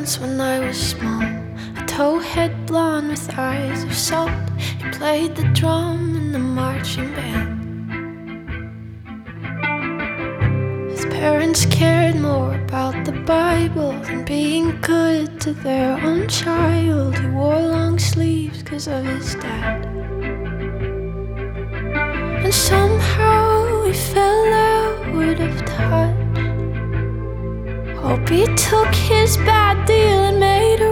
once when I was small. A towhead blonde with eyes of salt. He played the drum in the marching band. His parents cared more about the Bible than being good to their own child. He wore long sleeves because of his dad. And somehow he took his bad deal and made a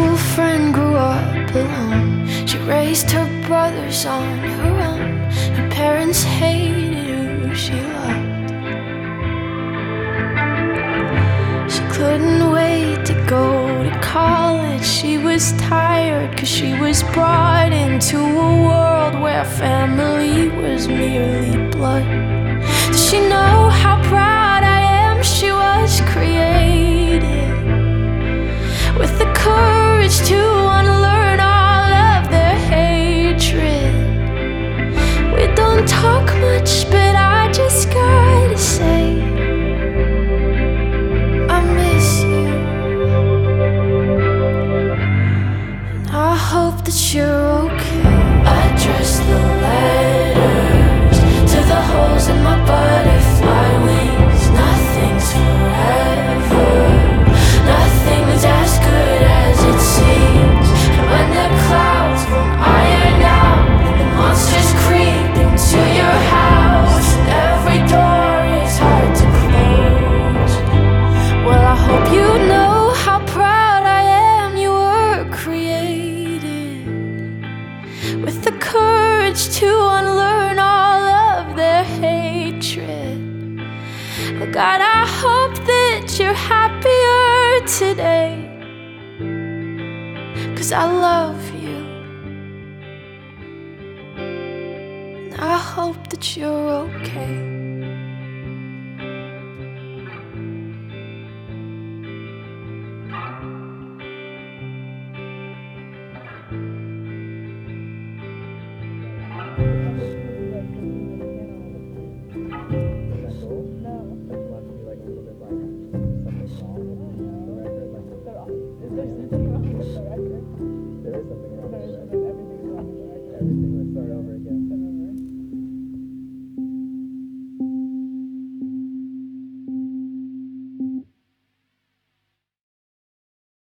school friend grew up alone. She raised her brothers on her own. Her parents hated who she loved. She couldn't wait to go to college. She was tired cause she was brought into a world where family was merely blood. Cause I love you. And I hope that you're okay.